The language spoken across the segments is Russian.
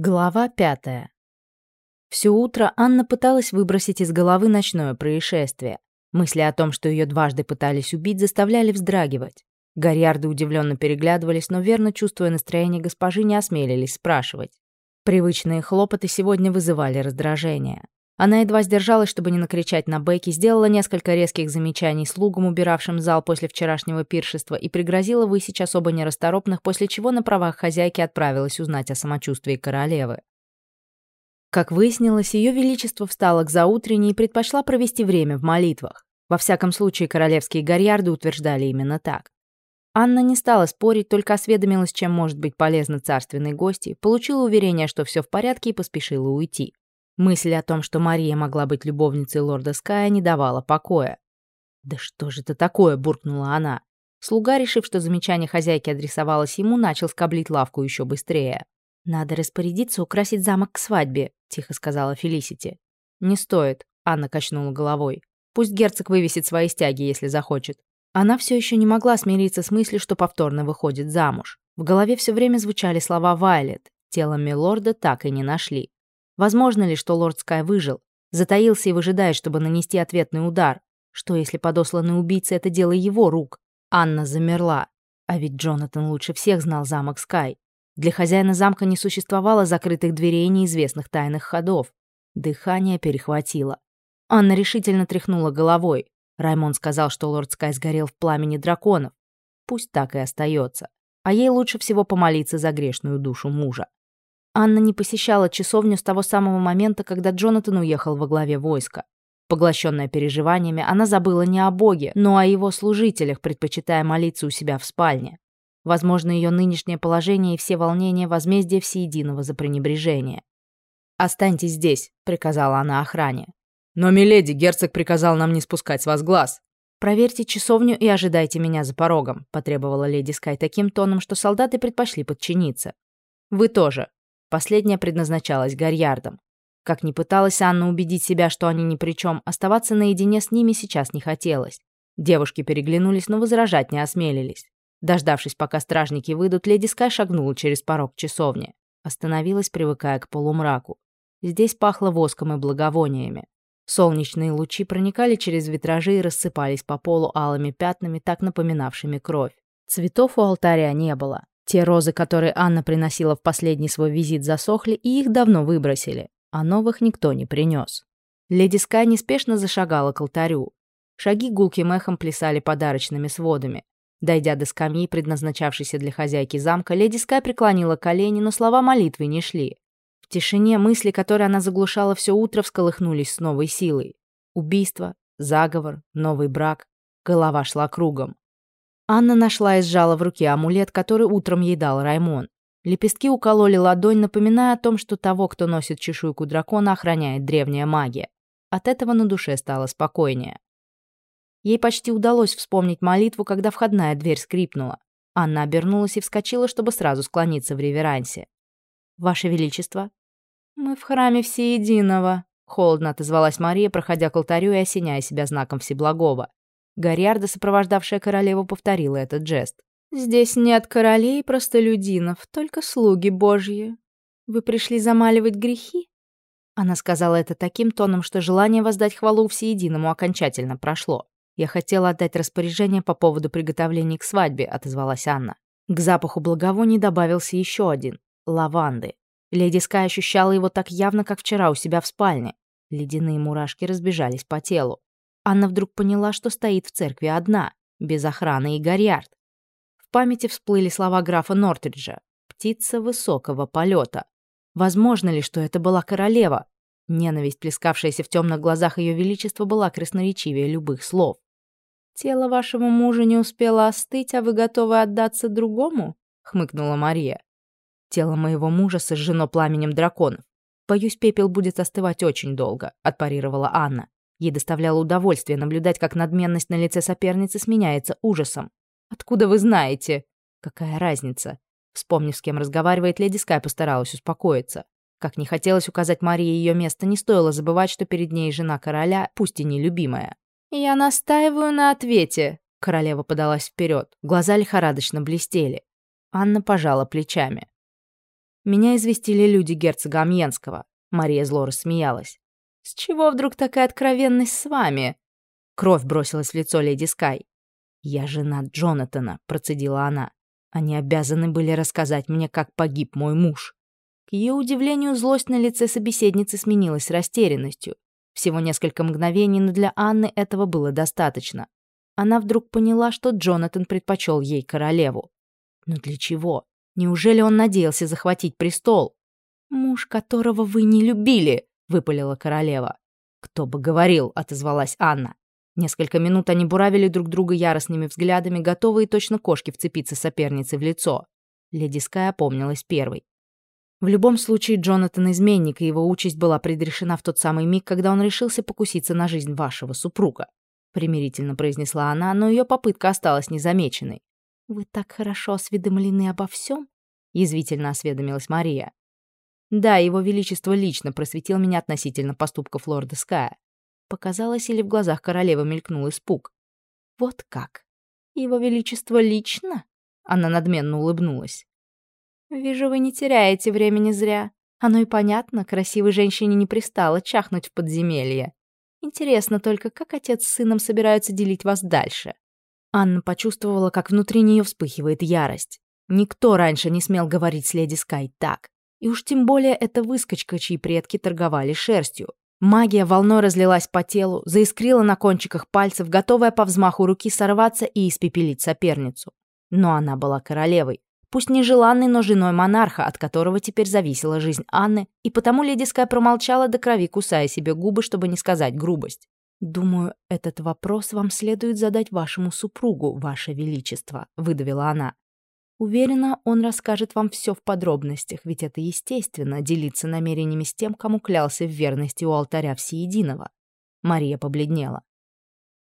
Глава пятая. Все утро Анна пыталась выбросить из головы ночное происшествие. Мысли о том, что ее дважды пытались убить, заставляли вздрагивать. Гарьярды удивленно переглядывались, но верно чувствуя настроение госпожи, не осмелились спрашивать. Привычные хлопоты сегодня вызывали раздражение. Она едва сдержалась, чтобы не накричать на Бекки, сделала несколько резких замечаний слугам, убиравшим зал после вчерашнего пиршества, и пригрозила высечь особо нерасторопных, после чего на правах хозяйки отправилась узнать о самочувствии королевы. Как выяснилось, ее величество встало к заутренней и предпочла провести время в молитвах. Во всяком случае, королевские гарьярды утверждали именно так. Анна не стала спорить, только осведомилась, чем может быть полезна царственной гости, получила уверение, что все в порядке и поспешила уйти. Мысль о том, что Мария могла быть любовницей лорда Ская, не давала покоя. «Да что же это такое?» – буркнула она. Слуга, решив, что замечание хозяйки адресовалось ему, начал скоблить лавку еще быстрее. «Надо распорядиться украсить замок к свадьбе», – тихо сказала Фелисити. «Не стоит», – Анна качнула головой. «Пусть герцог вывесит свои стяги, если захочет». Она все еще не могла смириться с мыслью, что повторно выходит замуж. В голове все время звучали слова Вайлет. Тело милорда так и не нашли. Возможно ли, что лорд Скай выжил? Затаился и выжидает, чтобы нанести ответный удар. Что, если подосланный убийца — это дело его рук? Анна замерла. А ведь Джонатан лучше всех знал замок Скай. Для хозяина замка не существовало закрытых дверей и неизвестных тайных ходов. Дыхание перехватило. Анна решительно тряхнула головой. Раймон сказал, что лорд Скай сгорел в пламени драконов. Пусть так и остается. А ей лучше всего помолиться за грешную душу мужа. Анна не посещала часовню с того самого момента, когда Джонатан уехал во главе войска. Поглощенная переживаниями, она забыла не о Боге, но о его служителях, предпочитая молиться у себя в спальне. Возможно, ее нынешнее положение и все волнения возмездия всеединого за пренебрежение. «Останьтесь здесь», — приказала она охране. «Но, миледи, герцог приказал нам не спускать с вас глаз». «Проверьте часовню и ожидайте меня за порогом», — потребовала леди Скай таким тоном, что солдаты предпочли подчиниться. «Вы тоже», Последняя предназначалась Гарьярдам. Как ни пыталась Анна убедить себя, что они ни при чем, оставаться наедине с ними сейчас не хотелось. Девушки переглянулись, но возражать не осмелились. Дождавшись, пока стражники выйдут, леди Скай шагнула через порог часовни. Остановилась, привыкая к полумраку. Здесь пахло воском и благовониями. Солнечные лучи проникали через витражи и рассыпались по полу алыми пятнами, так напоминавшими кровь. Цветов у алтаря не было. Те розы, которые Анна приносила в последний свой визит, засохли, и их давно выбросили, а новых никто не принес. Леди Скай неспешно зашагала к алтарю. Шаги гулким эхом плясали подарочными сводами. Дойдя до скамьи, предназначавшейся для хозяйки замка, леди Скай преклонила колени, но слова молитвы не шли. В тишине мысли, которые она заглушала все утро, всколыхнулись с новой силой. Убийство, заговор, новый брак. Голова шла кругом. Анна нашла и сжала в руке амулет, который утром ей дал Раймон. Лепестки укололи ладонь, напоминая о том, что того, кто носит чешуйку дракона, охраняет древняя магия. От этого на душе стало спокойнее. Ей почти удалось вспомнить молитву, когда входная дверь скрипнула. Анна обернулась и вскочила, чтобы сразу склониться в реверансе. «Ваше Величество?» «Мы в храме Всеединого», — холодно отозвалась Мария, проходя к алтарю и осеняя себя знаком Всеблагого. Гориарда, сопровождавшая королеву, повторила этот жест. «Здесь нет королей и простолюдинов, только слуги божьи. Вы пришли замаливать грехи?» Она сказала это таким тоном, что желание воздать хвалу всеединому окончательно прошло. «Я хотела отдать распоряжение по поводу приготовлений к свадьбе», — отозвалась Анна. К запаху благовоний добавился еще один — лаванды. Леди Скай ощущала его так явно, как вчера у себя в спальне. Ледяные мурашки разбежались по телу. Анна вдруг поняла, что стоит в церкви одна, без охраны и Гарьярд. В памяти всплыли слова графа Нортриджа «птица высокого полета». Возможно ли, что это была королева? Ненависть, плескавшаяся в темных глазах ее величества, была красноречивее любых слов. «Тело вашего мужа не успело остыть, а вы готовы отдаться другому?» — хмыкнула Мария. «Тело моего мужа сожжено пламенем драконов. Боюсь, пепел будет остывать очень долго», — отпарировала Анна. Ей доставляло удовольствие наблюдать, как надменность на лице соперницы сменяется ужасом. «Откуда вы знаете?» «Какая разница?» Вспомнив, с кем разговаривает, леди Скай постаралась успокоиться. Как не хотелось указать Марии ее место, не стоило забывать, что перед ней жена короля, пусть и нелюбимая. «Я настаиваю на ответе», — королева подалась вперед. Глаза лихорадочно блестели. Анна пожала плечами. Меня известили люди герцога Амьенского. Мария зло рассмеялась. «С чего вдруг такая откровенность с вами?» Кровь бросилась в лицо леди Скай. «Я жена Джонатана», — процедила она. «Они обязаны были рассказать мне, как погиб мой муж». К ее удивлению, злость на лице собеседницы сменилась растерянностью. Всего несколько мгновений, но для Анны этого было достаточно. Она вдруг поняла, что Джонатан предпочел ей королеву. Но для чего? Неужели он надеялся захватить престол? «Муж, которого вы не любили», — выпалила королева. «Кто бы говорил», — отозвалась Анна. Несколько минут они буравили друг друга яростными взглядами, готовые точно кошки вцепиться сопернице в лицо. Леди Скай опомнилась первой. В любом случае, Джонатан изменник, и его участь была предрешена в тот самый миг, когда он решился покуситься на жизнь вашего супруга. Примирительно произнесла она, но ее попытка осталась незамеченной. «Вы так хорошо осведомлены обо всем?» язвительно осведомилась Мария. Да, его величество лично просветил меня относительно поступков лорда Ская. Показалось, или в глазах королевы мелькнул испуг. Вот как? Его величество лично? Она надменно улыбнулась. «Вижу, вы не теряете времени зря. Оно и понятно, красивой женщине не пристало чахнуть в подземелье. Интересно только, как отец с сыном собираются делить вас дальше?» Анна почувствовала, как внутри нее вспыхивает ярость. Никто раньше не смел говорить с леди Скай так. И уж тем более эта выскочка, чьи предки торговали шерстью. Магия волной разлилась по телу, заискрила на кончиках пальцев, готовая по взмаху руки сорваться и испепелить соперницу. Но она была королевой, пусть нежеланной, но женой монарха, от которого теперь зависела жизнь Анны, и потому леди Скай промолчала до крови, кусая себе губы, чтобы не сказать грубость. «Думаю, этот вопрос вам следует задать вашему супругу, ваше величество», — выдавила она. «Уверена, он расскажет вам все в подробностях, ведь это естественно — делиться намерениями с тем, кому клялся в верности у алтаря Всеединого». Мария побледнела.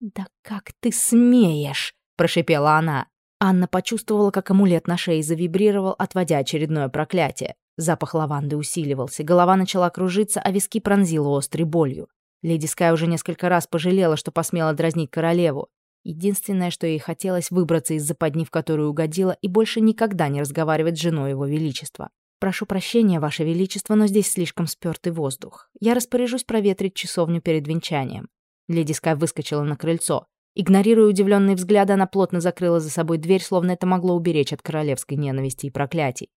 «Да как ты смеешь!» — прошипела она. Анна почувствовала, как амулет на шее завибрировал, отводя очередное проклятие. Запах лаванды усиливался, голова начала кружиться, а виски пронзила острой болью. Леди Скай уже несколько раз пожалела, что посмела дразнить королеву. Единственное, что ей хотелось, выбраться из западни, в которую угодила, и больше никогда не разговаривать с женой его величества. «Прошу прощения, ваше величество, но здесь слишком спёртый воздух. Я распоряжусь проветрить часовню перед венчанием». Леди Скай выскочила на крыльцо. Игнорируя удивленные взгляды, она плотно закрыла за собой дверь, словно это могло уберечь от королевской ненависти и проклятий.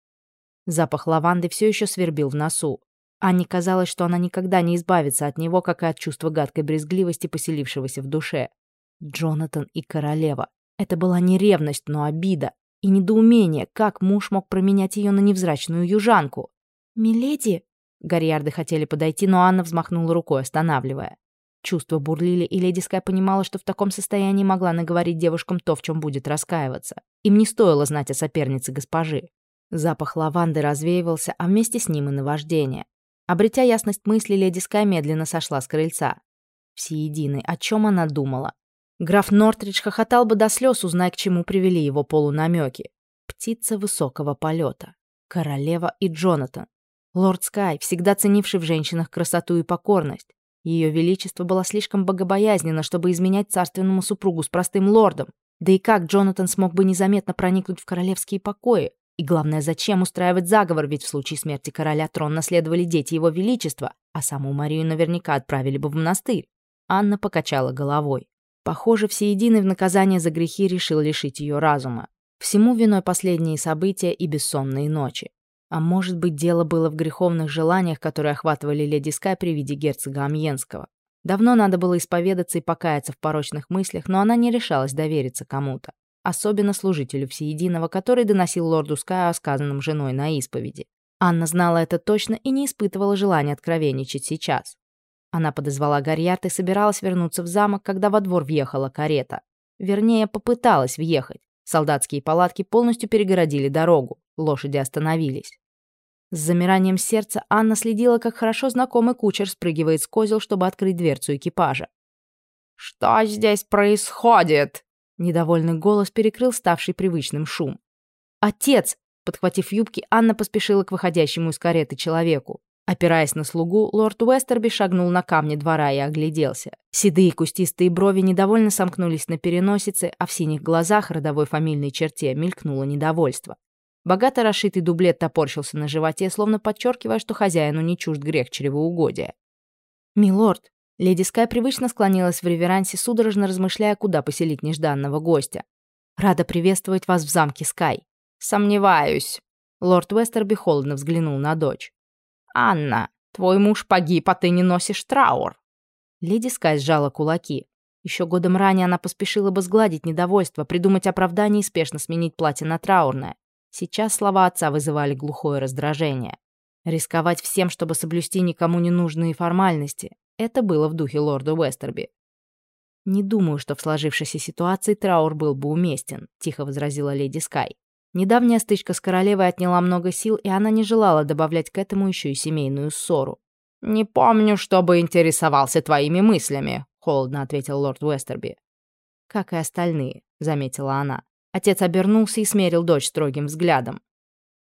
Запах лаванды все еще свербил в носу. Анне казалось, что она никогда не избавится от него, как и от чувства гадкой брезгливости, поселившегося в душе. Джонатан и королева. Это была не ревность, но обида. И недоумение, как муж мог променять ее на невзрачную южанку. «Миледи?» Гарьярды хотели подойти, но Анна взмахнула рукой, останавливая. Чувства бурлили, и леди Скай понимала, что в таком состоянии могла наговорить девушкам то, в чем будет раскаиваться. Им не стоило знать о сопернице госпожи. Запах лаванды развеивался, а вместе с ним и наваждение. Обретя ясность мысли, леди Скай медленно сошла с крыльца. Всеединой, о чем она думала? Граф Нортридж хохотал бы до слез, узнай, к чему привели его полунамеки. Птица высокого полета. Королева и Джонатан. Лорд Скай, всегда ценивший в женщинах красоту и покорность. Ее величество было слишком богобоязненно, чтобы изменять царственному супругу с простым лордом. Да и как Джонатан смог бы незаметно проникнуть в королевские покои? И главное, зачем устраивать заговор, ведь в случае смерти короля трон наследовали дети его величества, а саму Марию наверняка отправили бы в монастырь. Анна покачала головой. Похоже, всеединый в наказание за грехи решил лишить ее разума. Всему виной последние события и бессонные ночи. А может быть, дело было в греховных желаниях, которые охватывали леди Скай при виде герцога Амьенского. Давно надо было исповедаться и покаяться в порочных мыслях, но она не решалась довериться кому-то. Особенно служителю Всеединого, который доносил лорду Скаю о сказанном женой на исповеди. Анна знала это точно и не испытывала желания откровенничать сейчас. Она подозвала Гарьярд и собиралась вернуться в замок, когда во двор въехала карета. Вернее, попыталась въехать. Солдатские палатки полностью перегородили дорогу. Лошади остановились. С замиранием сердца Анна следила, как хорошо знакомый кучер спрыгивает с козел, чтобы открыть дверцу экипажа. «Что здесь происходит?» Недовольный голос перекрыл ставший привычным шум. «Отец!» Подхватив юбки, Анна поспешила к выходящему из кареты человеку. Опираясь на слугу, лорд Уэстерби шагнул на камни двора и огляделся. Седые кустистые брови недовольно сомкнулись на переносице, а в синих глазах родовой фамильной черте мелькнуло недовольство. Богато расшитый дублет топорщился на животе, словно подчеркивая, что хозяину не чужд грех чревоугодия. «Милорд!» Леди Скай привычно склонилась в реверансе, судорожно размышляя, куда поселить нежданного гостя. «Рада приветствовать вас в замке Скай». «Сомневаюсь». Лорд Вестерби холодно взглянул на дочь. «Анна, твой муж погиб, а ты не носишь траур». Леди Скай сжала кулаки. Еще годом ранее она поспешила бы сгладить недовольство, придумать оправдание и спешно сменить платье на траурное. Сейчас слова отца вызывали глухое раздражение. Рисковать всем, чтобы соблюсти никому ненужные формальности — это было в духе лорда Уэстерби. «Не думаю, что в сложившейся ситуации траур был бы уместен», — тихо возразила леди Скай. Недавняя стычка с королевой отняла много сил, и она не желала добавлять к этому еще и семейную ссору. «Не помню, чтобы интересовался твоими мыслями», — холодно ответил лорд Уэстерби. «Как и остальные», — заметила она. Отец обернулся и смерил дочь строгим взглядом.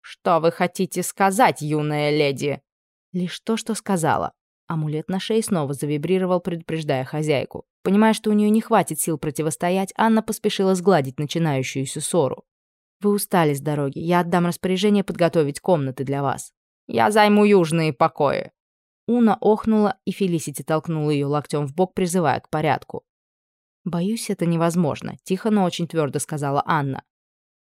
«Что вы хотите сказать, юная леди?» Лишь то, что сказала. Амулет на шее снова завибрировал, предупреждая хозяйку. Понимая, что у нее не хватит сил противостоять, Анна поспешила сгладить начинающуюся ссору. «Вы устали с дороги. Я отдам распоряжение подготовить комнаты для вас». «Я займу южные покои», Уна охнула, и Фелисити толкнула ее локтем в бок, призывая к порядку. «Боюсь, это невозможно», — тихо, но очень твердо сказала Анна.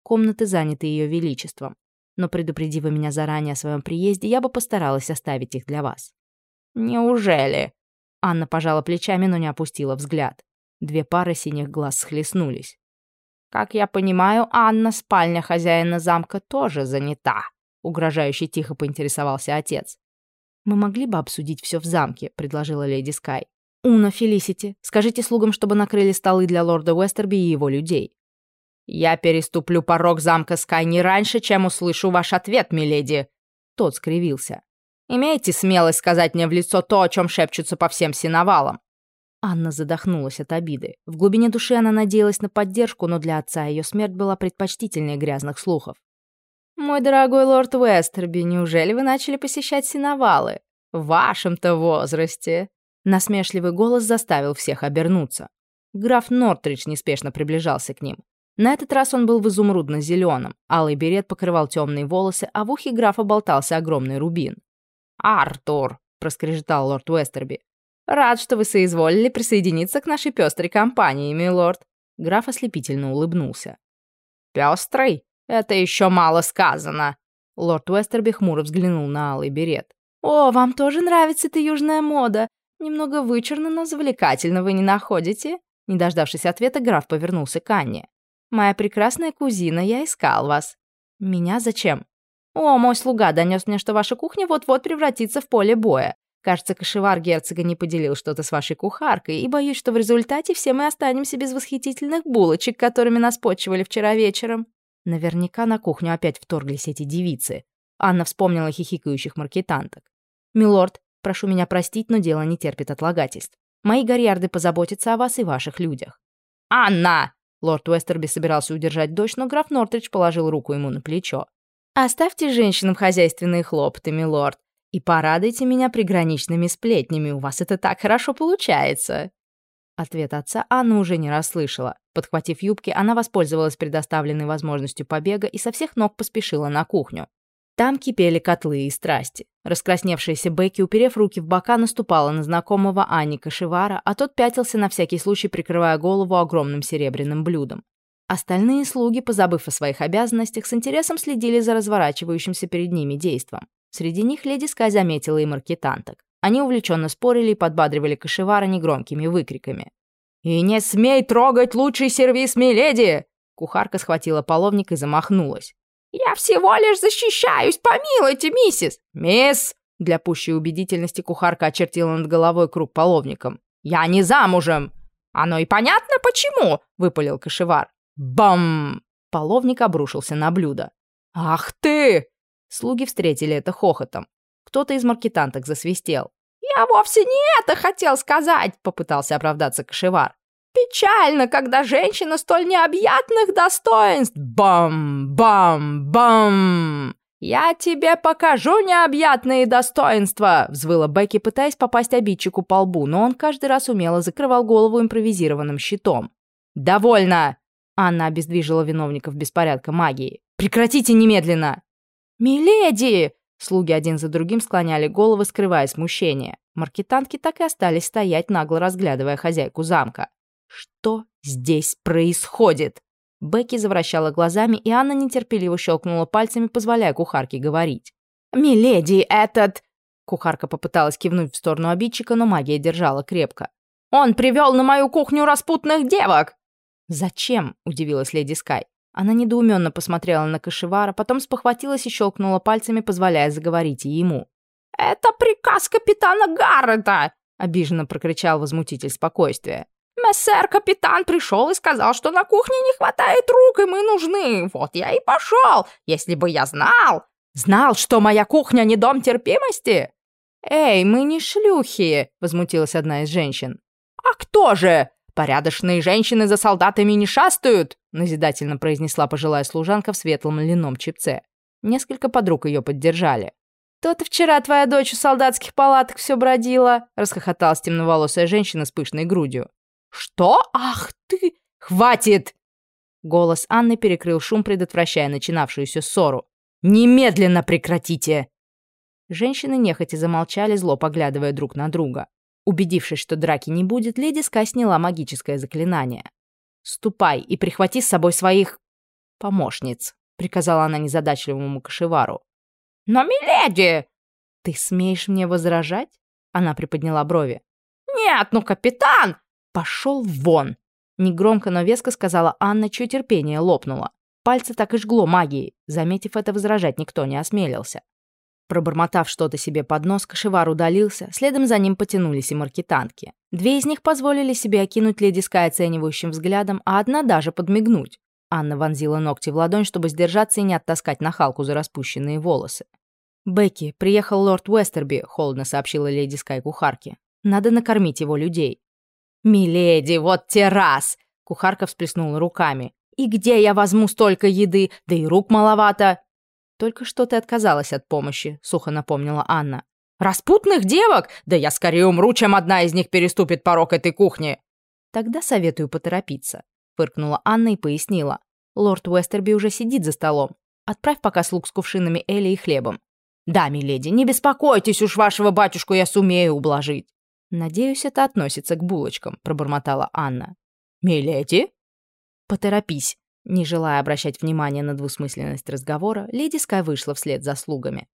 «Комнаты заняты ее величеством. Но предупреди вы меня заранее о своем приезде, я бы постаралась оставить их для вас». «Неужели?» Анна пожала плечами, но не опустила взгляд. Две пары синих глаз схлестнулись. «Как я понимаю, Анна, спальня хозяина замка тоже занята», — угрожающе тихо поинтересовался отец. «Мы могли бы обсудить все в замке», — предложила леди Скай. «Уна, Фелисити, скажите слугам, чтобы накрыли столы для лорда Уэстерби и его людей». «Я переступлю порог замка Скай не раньше, чем услышу ваш ответ, миледи!» Тот скривился. «Имейте смелость сказать мне в лицо то, о чем шепчутся по всем сеновалам». Анна задохнулась от обиды. В глубине души она надеялась на поддержку, но для отца ее смерть была предпочтительнее грязных слухов. «Мой дорогой лорд Уэстерби, неужели вы начали посещать сеновалы? В вашем-то возрасте!» Насмешливый голос заставил всех обернуться. Граф Нортридж неспешно приближался к ним. На этот раз он был в изумрудно-зеленом, алый берет покрывал темные волосы, а в ухе графа болтался огромный рубин. «Артур!» — проскрежетал лорд Уэстерби. «Рад, что вы соизволили присоединиться к нашей пестрой компании, милорд!» Граф ослепительно улыбнулся. «Пестрой? «Это еще мало сказано!» Лорд Уэстерби хмуро взглянул на алый берет. «О, вам тоже нравится эта южная мода? Немного вычурно, но завлекательно вы не находите?» Не дождавшись ответа, граф повернулся к Анне. «Моя прекрасная кузина, я искал вас». «Меня зачем?» «О, мой слуга донес мне, что ваша кухня вот-вот превратится в поле боя. Кажется, кошевар герцога не поделил что-то с вашей кухаркой, и боюсь, что в результате все мы останемся без восхитительных булочек, которыми нас почивали вчера вечером». Наверняка на кухню опять вторглись эти девицы. Анна вспомнила хихикающих маркетанток. «Милорд, прошу меня простить, но дело не терпит отлагательств. Мои гарьярды позаботятся о вас и ваших людях». «Анна!» Лорд Уэстерби собирался удержать дочь, но граф Нортридж положил руку ему на плечо. «Оставьте женщинам хозяйственные хлопоты, милорд, и порадуйте меня приграничными сплетнями, у вас это так хорошо получается». Ответ отца Анна уже не расслышала. Подхватив юбки, она воспользовалась предоставленной возможностью побега и со всех ног поспешила на кухню. Там кипели котлы и страсти. Раскрасневшаяся Бекки, уперев руки в бока, наступала на знакомого Анни Кашевара, а тот пятился на всякий случай, прикрывая голову огромным серебряным блюдом. Остальные слуги, позабыв о своих обязанностях, с интересом следили за разворачивающимся перед ними действом. Среди них леди Скай заметила и маркетанток. Они увлеченно спорили и подбадривали Кашевара негромкими выкриками. «И не смей трогать лучший сервис, миледи!» Кухарка схватила половник и замахнулась. «Я всего лишь защищаюсь, помилуйте, миссис!» «Мисс!» Для пущей убедительности кухарка очертила над головой круг половником. «Я не замужем!» «Оно и понятно, почему!» — выпалил кошевар. «Бам!» Половник обрушился на блюдо. «Ах ты!» Слуги встретили это хохотом. Кто-то из маркетанток засвистел. «Я вовсе не это хотел сказать», — попытался оправдаться кошевар. «Печально, когда женщина столь необъятных достоинств. Бам-бам-бам!» «Я тебе покажу необъятные достоинства!» — взвыла Бекки, пытаясь попасть обидчику по лбу, но он каждый раз умело закрывал голову импровизированным щитом. «Довольно!» — Анна обездвижила виновников беспорядка магии. Прекратите немедленно!» «Миледи!» Слуги один за другим склоняли головы, скрывая смущение. Маркетантки так и остались стоять, нагло разглядывая хозяйку замка. «Что здесь происходит?» Бекки завращала глазами, и Анна нетерпеливо щелкнула пальцами, позволяя кухарке говорить. «Миледи, этот...» Кухарка попыталась кивнуть в сторону обидчика, но магия держала крепко. «Он привел на мою кухню распутных девок!» «Зачем?» — удивилась леди Скай. Она недоуменно посмотрела на Кашевара, потом спохватилась и щелкнула пальцами, позволяя заговорить и ему. «Это приказ капитана Гаррета!» — обиженно прокричал возмутитель спокойствия. «Мессер капитан пришел и сказал, что на кухне не хватает рук, и мы нужны. Вот я и пошел. Если бы я знал...» «Знал, что моя кухня не дом терпимости?» «Эй, мы не шлюхи!» — возмутилась одна из женщин. «А кто же?» «Порядочные женщины за солдатами не шастают!» — назидательно произнесла пожилая служанка в светлом льняном чепце. Несколько подруг ее поддержали. «То-то вчера твоя дочь у солдатских палаток все бродила!» — расхохоталась темноволосая женщина с пышной грудью. «Что? Ах ты! Хватит!» Голос Анны перекрыл шум, предотвращая начинавшуюся ссору. «Немедленно прекратите!» Женщины нехотя замолчали, зло поглядывая друг на друга. Убедившись, что драки не будет, леди Ска сняла магическое заклинание. «Ступай и прихвати с собой своих... помощниц», — приказала она незадачливому кошевару. «Но, миледи!» «Ты смеешь мне возражать?» Она приподняла брови. «Нет, ну, капитан!» «Пошел вон!» Негромко, но веско сказала Анна, чье терпение лопнуло. Пальцы так и жгло магией. Заметив это, возражать никто не осмелился. Пробормотав что-то себе под нос, кошевар удалился, следом за ним потянулись и маркетанки. Две из них позволили себе окинуть леди Скай оценивающим взглядом, а одна даже подмигнуть. Анна вонзила ногти в ладонь, чтобы сдержаться и не оттаскать нахалку за распущенные волосы. «Бекки, приехал лорд Уэстерби», — холодно сообщила леди Скай кухарке. «Надо накормить его людей». «Миледи, вот те раз!» — кухарка всплеснула руками. «И где я возьму столько еды? Да и рук маловато!» «Только что ты отказалась от помощи», — сухо напомнила Анна. «Распутных девок? Да я скорее умру, чем одна из них переступит порог этой кухни!» «Тогда советую поторопиться», — фыркнула Анна и пояснила. «Лорд Уэстерби уже сидит за столом. Отправь пока слуг с кувшинами Эли и хлебом». «Да, миледи, не беспокойтесь, уж вашего батюшку я сумею ублажить». «Надеюсь, это относится к булочкам», — пробормотала Анна. «Миледи?» «Поторопись», не желая обращать внимания на двусмысленность разговора, леди Скай вышла вслед за слугами.